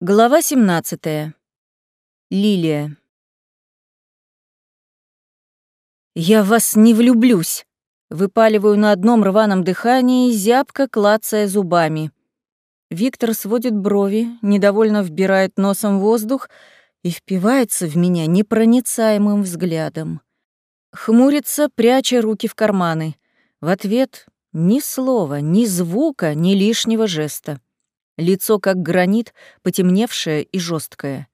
Глава 17. Лилия. «Я в вас не влюблюсь!» Выпаливаю на одном рваном дыхании, зябко клацая зубами. Виктор сводит брови, недовольно вбирает носом воздух и впивается в меня непроницаемым взглядом. Хмурится, пряча руки в карманы. В ответ ни слова, ни звука, ни лишнего жеста. Лицо как гранит, потемневшее и жесткое.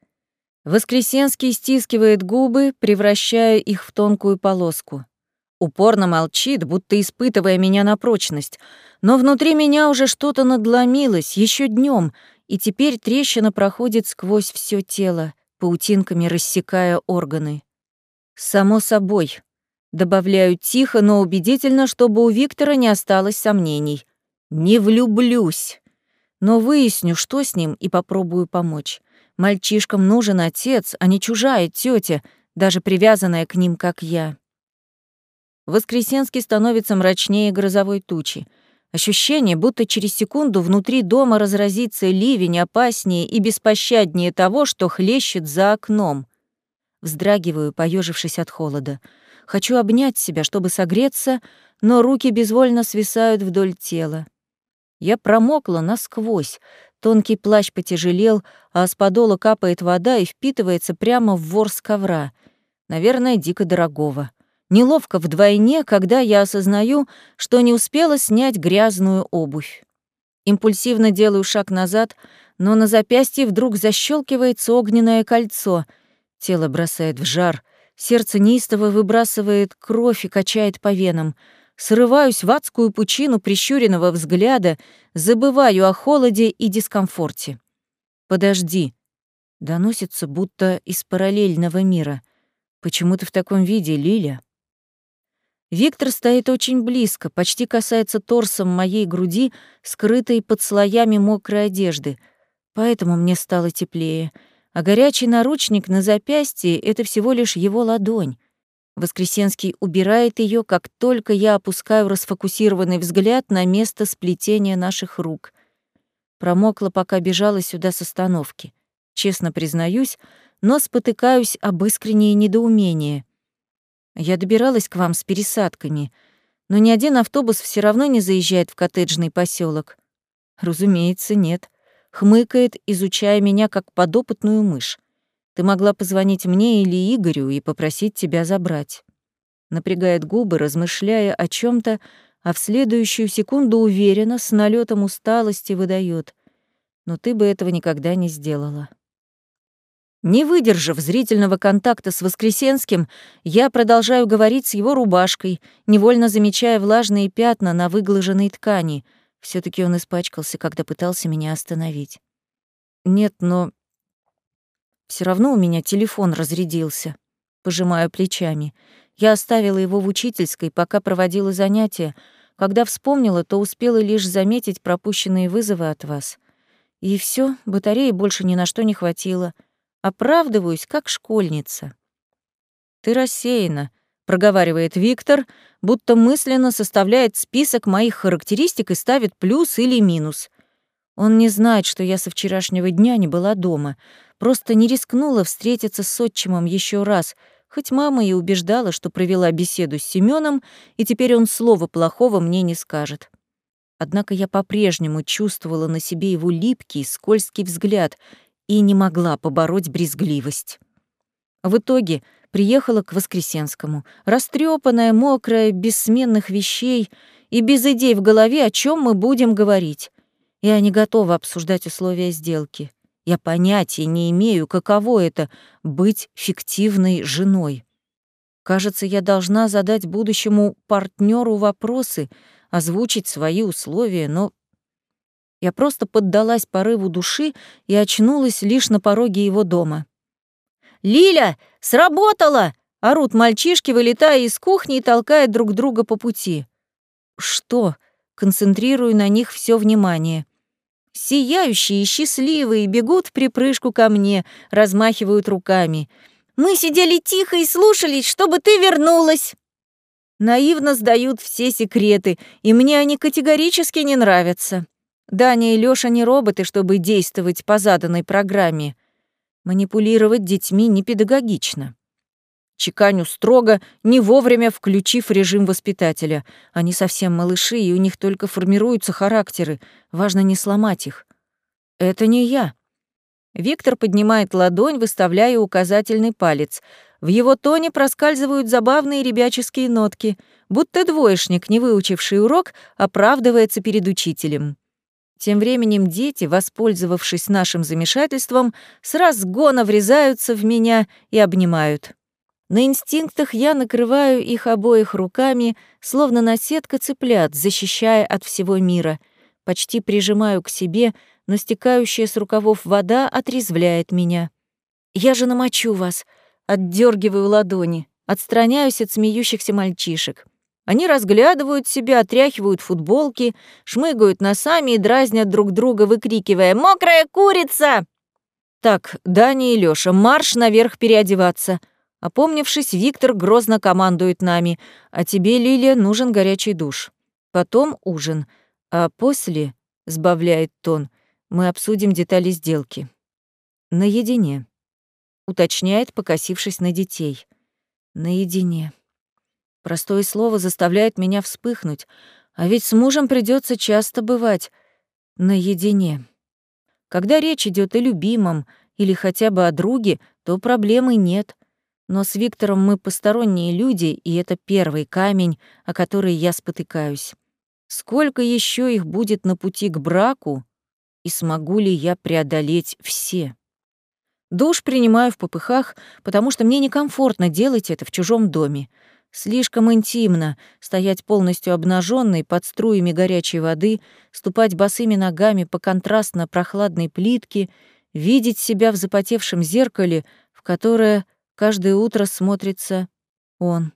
Воскресенский стискивает губы, превращая их в тонкую полоску. Упорно молчит, будто испытывая меня на прочность. Но внутри меня уже что-то надломилось еще днем, и теперь трещина проходит сквозь все тело, паутинками рассекая органы. Само собой. Добавляю тихо, но убедительно, чтобы у Виктора не осталось сомнений. Не влюблюсь но выясню, что с ним, и попробую помочь. Мальчишкам нужен отец, а не чужая тетя, даже привязанная к ним, как я. Воскресенский становится мрачнее грозовой тучи. Ощущение, будто через секунду внутри дома разразится ливень опаснее и беспощаднее того, что хлещет за окном. Вздрагиваю, поежившись от холода. Хочу обнять себя, чтобы согреться, но руки безвольно свисают вдоль тела. Я промокла насквозь. Тонкий плащ потяжелел, а с подола капает вода и впитывается прямо в ворс ковра. Наверное, дико дорогого. Неловко вдвойне, когда я осознаю, что не успела снять грязную обувь. Импульсивно делаю шаг назад, но на запястье вдруг защелкивается огненное кольцо. Тело бросает в жар, сердце неистово выбрасывает кровь и качает по венам — срываюсь в адскую пучину прищуренного взгляда, забываю о холоде и дискомфорте. «Подожди», — доносится будто из параллельного мира. «Почему ты в таком виде, Лиля?» Виктор стоит очень близко, почти касается торсом моей груди, скрытой под слоями мокрой одежды, поэтому мне стало теплее, а горячий наручник на запястье — это всего лишь его ладонь. Воскресенский убирает ее, как только я опускаю расфокусированный взгляд на место сплетения наших рук. Промокла, пока бежала сюда с остановки. Честно признаюсь, но спотыкаюсь об искреннее недоумение. Я добиралась к вам с пересадками, но ни один автобус все равно не заезжает в коттеджный поселок. Разумеется, нет. Хмыкает, изучая меня как подопытную мышь. Ты могла позвонить мне или Игорю и попросить тебя забрать. Напрягает губы, размышляя о чем то а в следующую секунду уверенно, с налетом усталости выдает. Но ты бы этого никогда не сделала. Не выдержав зрительного контакта с Воскресенским, я продолжаю говорить с его рубашкой, невольно замечая влажные пятна на выглаженной ткани. все таки он испачкался, когда пытался меня остановить. Нет, но все равно у меня телефон разрядился. Пожимаю плечами. Я оставила его в учительской, пока проводила занятия. Когда вспомнила, то успела лишь заметить пропущенные вызовы от вас. И все, батареи больше ни на что не хватило. Оправдываюсь, как школьница. «Ты рассеяна», — проговаривает Виктор, будто мысленно составляет список моих характеристик и ставит плюс или минус. Он не знает, что я со вчерашнего дня не была дома, просто не рискнула встретиться с отчимом еще раз, хоть мама и убеждала, что провела беседу с Семеном, и теперь он слова плохого мне не скажет. Однако я по-прежнему чувствовала на себе его липкий, скользкий взгляд и не могла побороть брезгливость. В итоге приехала к Воскресенскому, растрепанная, мокрая, без сменных вещей и без идей в голове, о чем мы будем говорить. Я не готова обсуждать условия сделки. Я понятия не имею, каково это — быть фиктивной женой. Кажется, я должна задать будущему партнеру вопросы, озвучить свои условия, но я просто поддалась порыву души и очнулась лишь на пороге его дома. «Лиля, сработало!» — орут мальчишки, вылетая из кухни и толкая друг друга по пути. «Что?» — концентрирую на них все внимание сияющие и счастливые, бегут в припрыжку ко мне, размахивают руками. «Мы сидели тихо и слушались, чтобы ты вернулась!» Наивно сдают все секреты, и мне они категорически не нравятся. Даня и Лёша не роботы, чтобы действовать по заданной программе. Манипулировать детьми не педагогично. Чеканю строго, не вовремя включив режим воспитателя. Они совсем малыши, и у них только формируются характеры. Важно не сломать их. Это не я. Виктор поднимает ладонь, выставляя указательный палец. В его тоне проскальзывают забавные ребяческие нотки, будто двоечник, не выучивший урок, оправдывается перед учителем. Тем временем дети, воспользовавшись нашим замешательством, с разгона врезаются в меня и обнимают. На инстинктах я накрываю их обоих руками, словно наседка цыплят, защищая от всего мира. Почти прижимаю к себе, но стекающая с рукавов вода отрезвляет меня. «Я же намочу вас!» Отдергиваю ладони, отстраняюсь от смеющихся мальчишек. Они разглядывают себя, отряхивают футболки, шмыгают носами и дразнят друг друга, выкрикивая «Мокрая курица!» «Так, Даня и Лёша, марш наверх переодеваться!» Опомнившись, Виктор грозно командует нами. «А тебе, Лилия, нужен горячий душ. Потом ужин. А после, — сбавляет тон, — мы обсудим детали сделки. Наедине», — уточняет, покосившись на детей. «Наедине». Простое слово заставляет меня вспыхнуть, а ведь с мужем придется часто бывать наедине. Когда речь идет о любимом или хотя бы о друге, то проблемы нет — но с Виктором мы посторонние люди, и это первый камень, о который я спотыкаюсь. Сколько еще их будет на пути к браку, и смогу ли я преодолеть все? Душ принимаю в попыхах, потому что мне некомфортно делать это в чужом доме. Слишком интимно стоять полностью обнаженной под струями горячей воды, ступать босыми ногами по контрастно прохладной плитке, видеть себя в запотевшем зеркале, в которое Каждое утро смотрится он.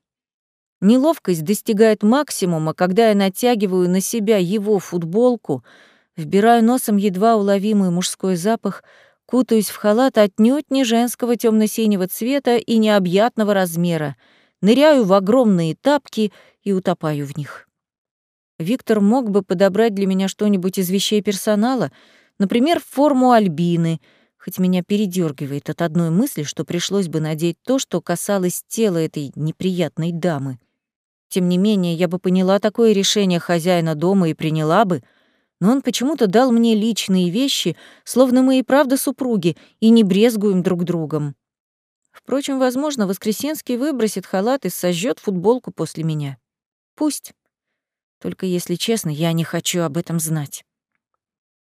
Неловкость достигает максимума, когда я натягиваю на себя его футболку, вбираю носом едва уловимый мужской запах, кутаюсь в халат отнюдь не женского темно синего цвета и необъятного размера, ныряю в огромные тапки и утопаю в них. Виктор мог бы подобрать для меня что-нибудь из вещей персонала, например, форму Альбины — хоть меня передергивает от одной мысли, что пришлось бы надеть то, что касалось тела этой неприятной дамы. Тем не менее, я бы поняла такое решение хозяина дома и приняла бы, но он почему-то дал мне личные вещи, словно мы и правда супруги, и не брезгуем друг другом. Впрочем, возможно, Воскресенский выбросит халат и сожжет футболку после меня. Пусть. Только, если честно, я не хочу об этом знать.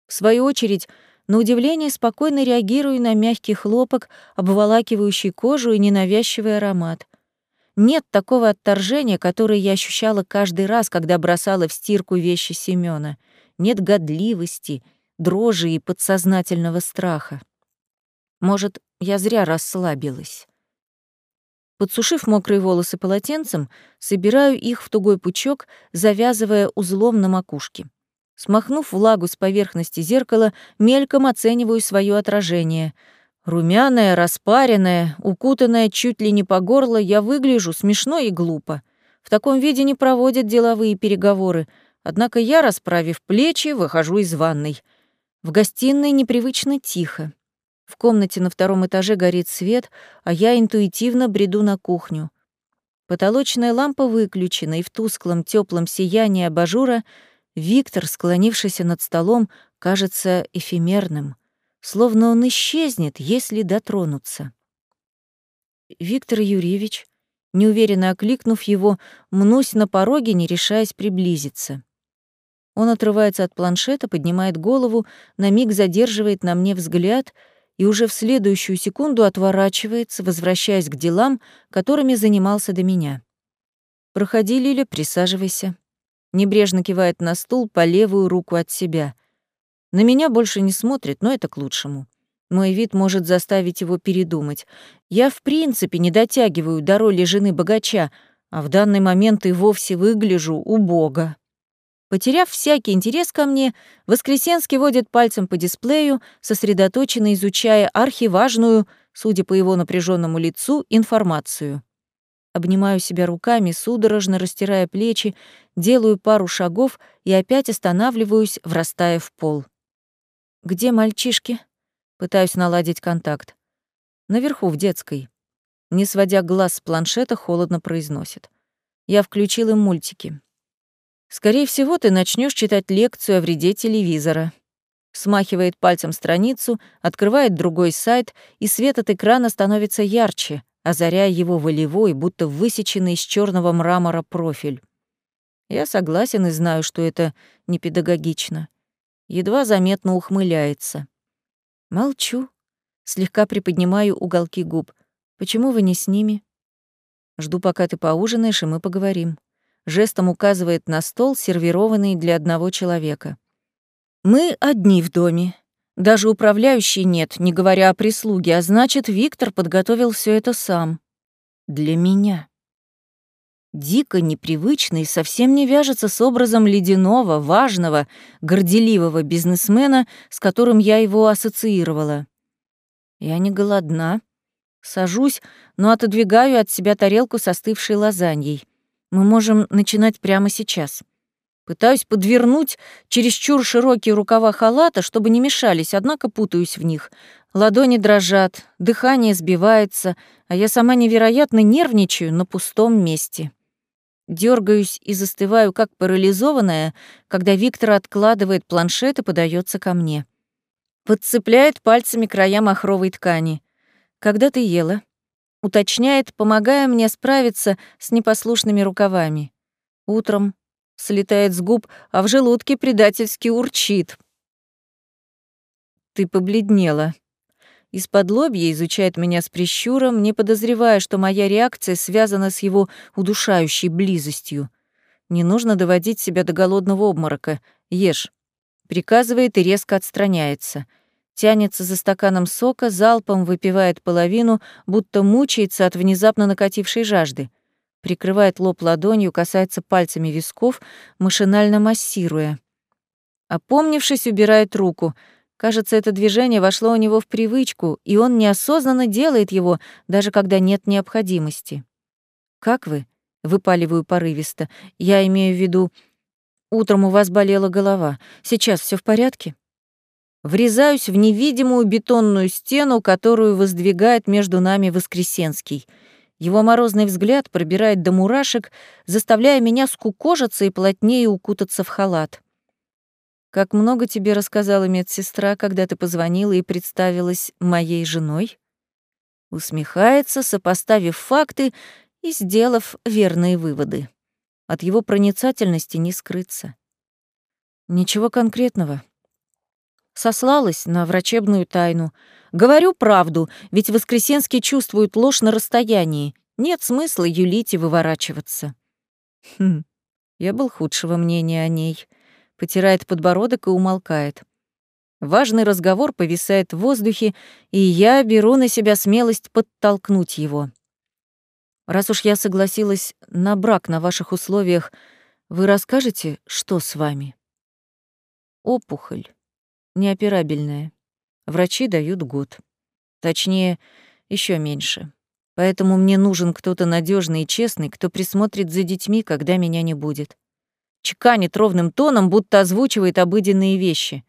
В свою очередь, на удивление спокойно реагирую на мягкий хлопок, обволакивающий кожу и ненавязчивый аромат. Нет такого отторжения, которое я ощущала каждый раз, когда бросала в стирку вещи Семёна. Нет годливости, дрожи и подсознательного страха. Может, я зря расслабилась. Подсушив мокрые волосы полотенцем, собираю их в тугой пучок, завязывая узлом на макушке. Смахнув влагу с поверхности зеркала, мельком оцениваю свое отражение. Румяная, распаренная, укутанная чуть ли не по горло, я выгляжу смешно и глупо. В таком виде не проводят деловые переговоры, однако я, расправив плечи, выхожу из ванной. В гостиной непривычно тихо. В комнате на втором этаже горит свет, а я интуитивно бреду на кухню. Потолочная лампа выключена, и в тусклом теплом сиянии абажура — Виктор, склонившийся над столом, кажется эфемерным, словно он исчезнет, если дотронуться. Виктор Юрьевич, неуверенно окликнув его, мнусь на пороге, не решаясь приблизиться. Он отрывается от планшета, поднимает голову, на миг задерживает на мне взгляд и уже в следующую секунду отворачивается, возвращаясь к делам, которыми занимался до меня. «Проходи, Лиля, присаживайся». Небрежно кивает на стул по левую руку от себя. На меня больше не смотрит, но это к лучшему. Мой вид может заставить его передумать. Я в принципе не дотягиваю до роли жены богача, а в данный момент и вовсе выгляжу убого. Потеряв всякий интерес ко мне, Воскресенский водит пальцем по дисплею, сосредоточенно изучая архиважную, судя по его напряженному лицу, информацию. Обнимаю себя руками, судорожно растирая плечи, делаю пару шагов и опять останавливаюсь, врастая в пол. «Где мальчишки?» Пытаюсь наладить контакт. «Наверху, в детской». Не сводя глаз с планшета, холодно произносит. Я включил им мультики. «Скорее всего, ты начнешь читать лекцию о вреде телевизора». Смахивает пальцем страницу, открывает другой сайт, и свет от экрана становится ярче, озаряя его волевой, будто высеченный из черного мрамора профиль. Я согласен и знаю, что это не педагогично. Едва заметно ухмыляется. Молчу. Слегка приподнимаю уголки губ. Почему вы не с ними? Жду, пока ты поужинаешь, и мы поговорим. Жестом указывает на стол, сервированный для одного человека. Мы одни в доме. Даже управляющей нет, не говоря о прислуге, а значит, Виктор подготовил все это сам. Для меня. Дико непривычно и совсем не вяжется с образом ледяного, важного, горделивого бизнесмена, с которым я его ассоциировала. Я не голодна. Сажусь, но отодвигаю от себя тарелку с остывшей лазаньей. Мы можем начинать прямо сейчас. Пытаюсь подвернуть чересчур широкие рукава халата, чтобы не мешались, однако путаюсь в них. Ладони дрожат, дыхание сбивается, а я сама невероятно нервничаю на пустом месте. Дергаюсь и застываю, как парализованная, когда Виктор откладывает планшет и подается ко мне. Подцепляет пальцами края махровой ткани. «Когда ты ела?» Уточняет, помогая мне справиться с непослушными рукавами. Утром, слетает с губ, а в желудке предательски урчит. «Ты побледнела». Из-под лобья изучает меня с прищуром, не подозревая, что моя реакция связана с его удушающей близостью. Не нужно доводить себя до голодного обморока. Ешь. Приказывает и резко отстраняется. Тянется за стаканом сока, залпом выпивает половину, будто мучается от внезапно накатившей жажды прикрывает лоб ладонью, касается пальцами висков, машинально массируя. Опомнившись, убирает руку. Кажется, это движение вошло у него в привычку, и он неосознанно делает его, даже когда нет необходимости. «Как вы?» — выпаливаю порывисто. «Я имею в виду, утром у вас болела голова. Сейчас все в порядке?» Врезаюсь в невидимую бетонную стену, которую воздвигает между нами Воскресенский — его морозный взгляд пробирает до мурашек, заставляя меня скукожиться и плотнее укутаться в халат. «Как много тебе рассказала медсестра, когда ты позвонила и представилась моей женой?» Усмехается, сопоставив факты и сделав верные выводы. От его проницательности не скрыться. Ничего конкретного. Сослалась на врачебную тайну — Говорю правду, ведь Воскресенский чувствует ложь на расстоянии. Нет смысла юлить и выворачиваться. Хм, я был худшего мнения о ней. Потирает подбородок и умолкает. Важный разговор повисает в воздухе, и я беру на себя смелость подтолкнуть его. Раз уж я согласилась на брак на ваших условиях, вы расскажете, что с вами? Опухоль. Неоперабельная. Врачи дают год. Точнее, еще меньше. Поэтому мне нужен кто-то надежный и честный, кто присмотрит за детьми, когда меня не будет. Чеканит ровным тоном, будто озвучивает обыденные вещи.